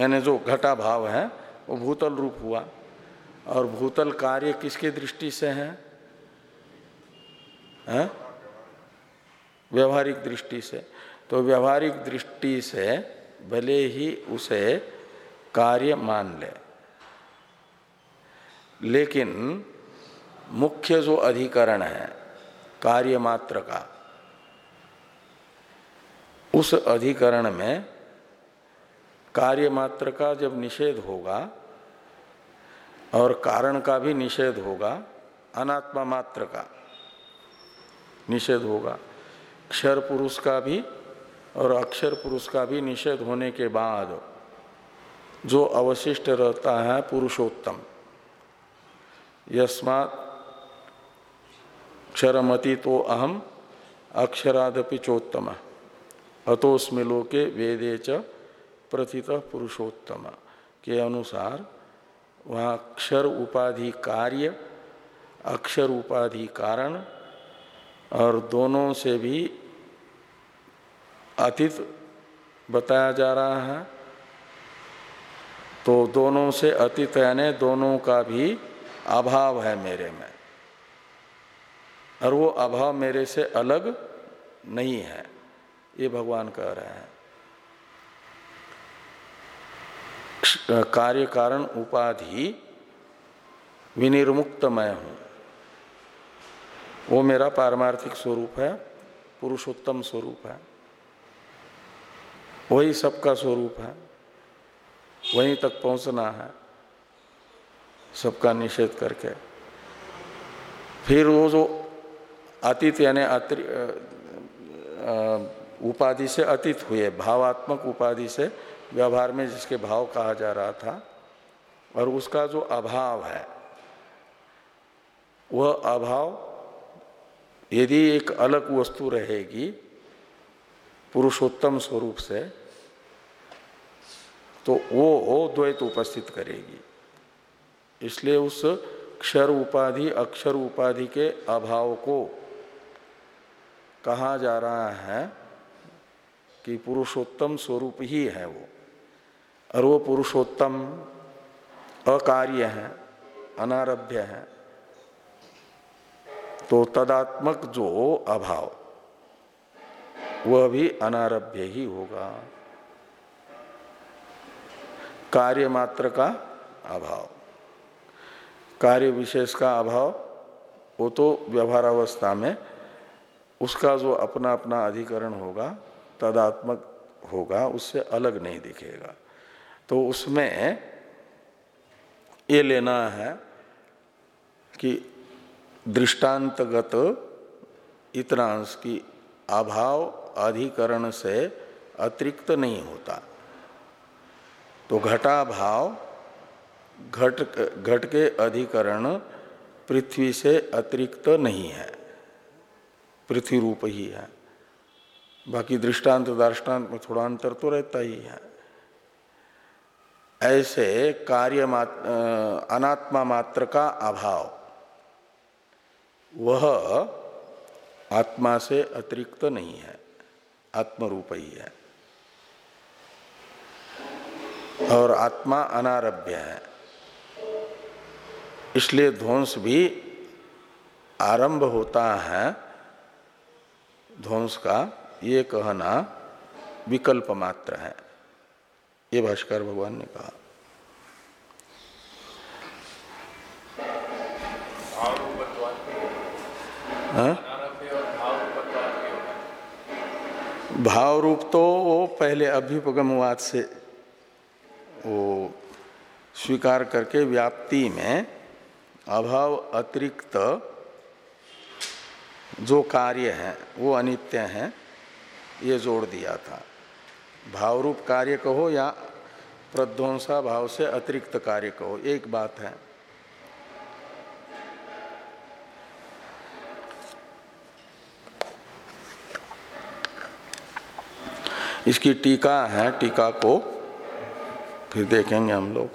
यानी जो घटा भाव है, वो भूतल रूप हुआ। और भूतल कार्य किसके दृष्टि से है? व्यवहारिक दृष्टि से। तो व्यवहारिक दृष्टि से भले ही उसे कार्य मान ले। लेकिन मुख्य जो अधिकरण है, कार्य मात्र का, उस अधिकरण में कार्य मात्र का जब निषेध होगा और कारण का भी निषेध होगा, अनात्मा मात्र का निषेध होगा। क्षर पुरुष का भी और अक्षर पुरुष का भी निषेध होने के बाद जो अवशिष्ट रहता है पुरुषोत्तम। यस्मात् क्षरमति तो अहम अक्षरादपि चोत्तम। अतोस्मि लोके वेदे च प्रथित पुरुषोत्तम के अनुसार वहाँ अक्षर उपाधि कार्य, अक्षर उपाधि कारण और दोनों से भी अतीत बताया जा रहा है। तो दोनों से अतीत यानी दोनों का भी अभाव है मेरे में। और वो अभाव मेरे से अलग नहीं है, ये भगवान कह रहे हैं। कार्य कारण उपाधि विनिर्मुक्त मैं हूँ। वो मेरा पारमार्थिक स्वरूप है, पुरुषोत्तम स्वरूप है। वही सबका स्वरूप है, वहीं तक पहुँचना है, सबका निषेध करके। फिर वो जो अतीत यानी उपाधि से अतीत हुए, भावात्मक उपाधि से व्यवहार में जिसके भाव कहा जा रहा था, और उसका जो अभाव है, वह अभाव यदि एक अलग वस्तु रहेगी, पुरुषोत्तम स्वरूप से तो वो हो द्वैत उपस्थित करेगी। इसलिए उस क्षर उपाधि, अक्षर उपाधि के अभाव को कहा जा रहा है कि पुरुषोत्तम स्वरूप ही है वो। और वो पुरुषोत्तम अकार्य है, अनारभ्य है। तो तदात्मक जो अभाव वह भी अनारभ्य ही होगा। कार्य मात्र का अभाव। कार्य विशेष का अभाव, वो तो व्यवहारावस्था में उसका जो अपना अपना अधिकरण होगा, तदात्मक होगा, उससे अलग नहीं दिखेगा। तो उसमें ये लेना है कि दृष्टांतगत इतना अंश की अभाव अधिकरण से अतिरिक्त नहीं होता। तो घटा भाव घट घट के अधिकरण पृथ्वी से अतिरिक्त नहीं है। पृथ्वी रूप ही है। बाकी दृष्टांत दार्टान्त में थोड़ा अंतर तो रहता ही है। ऐसे कार्य मात, अनात्मा मात्र का अभाव वह आत्मा से अतिरिक्त नहीं है, आत्मरूप ही है। और आत्मा अनारभ्य है। इसलिए ध्वंस भी आरंभ होता है ध्वंस का, ये कहना विकल्प मात्र है। ये भाष्कर भगवान ने कहा। भाव रूप तो वो पहले अभ्युपगमवाद से वो स्वीकार करके व्याप्ति में अभाव अतिरिक्त जो कार्य है, वो अनित्य है, ये जोड़ दिया था। भाव रूप कार्य कहो या प्रध्वंसा भाव से अतिरिक्त कार्य कहो, एक बात है। इसकी टीका है, टीका को फिर देखेंगे हम लोग।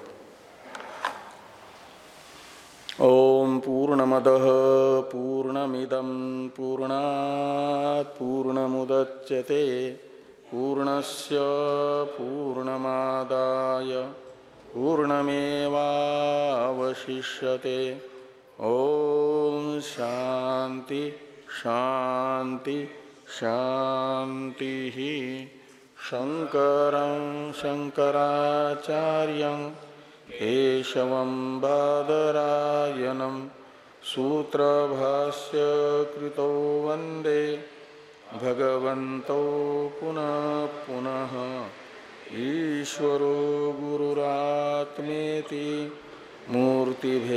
ओम पूर्णमद पूर्णमिदम पूर्णा पूर्णमुदच्यते, पूर्णस्य पूर्णमादाय, पूर्णमेवावशिष्यते। ओम शांति शांति शांति शंकर शंकराचार्य केशव बादरायणम सूत्र भाष्य कृतो वंदे पुनः पुनः। ईश्वरो गुरुरात्मेति मूर्तिभेद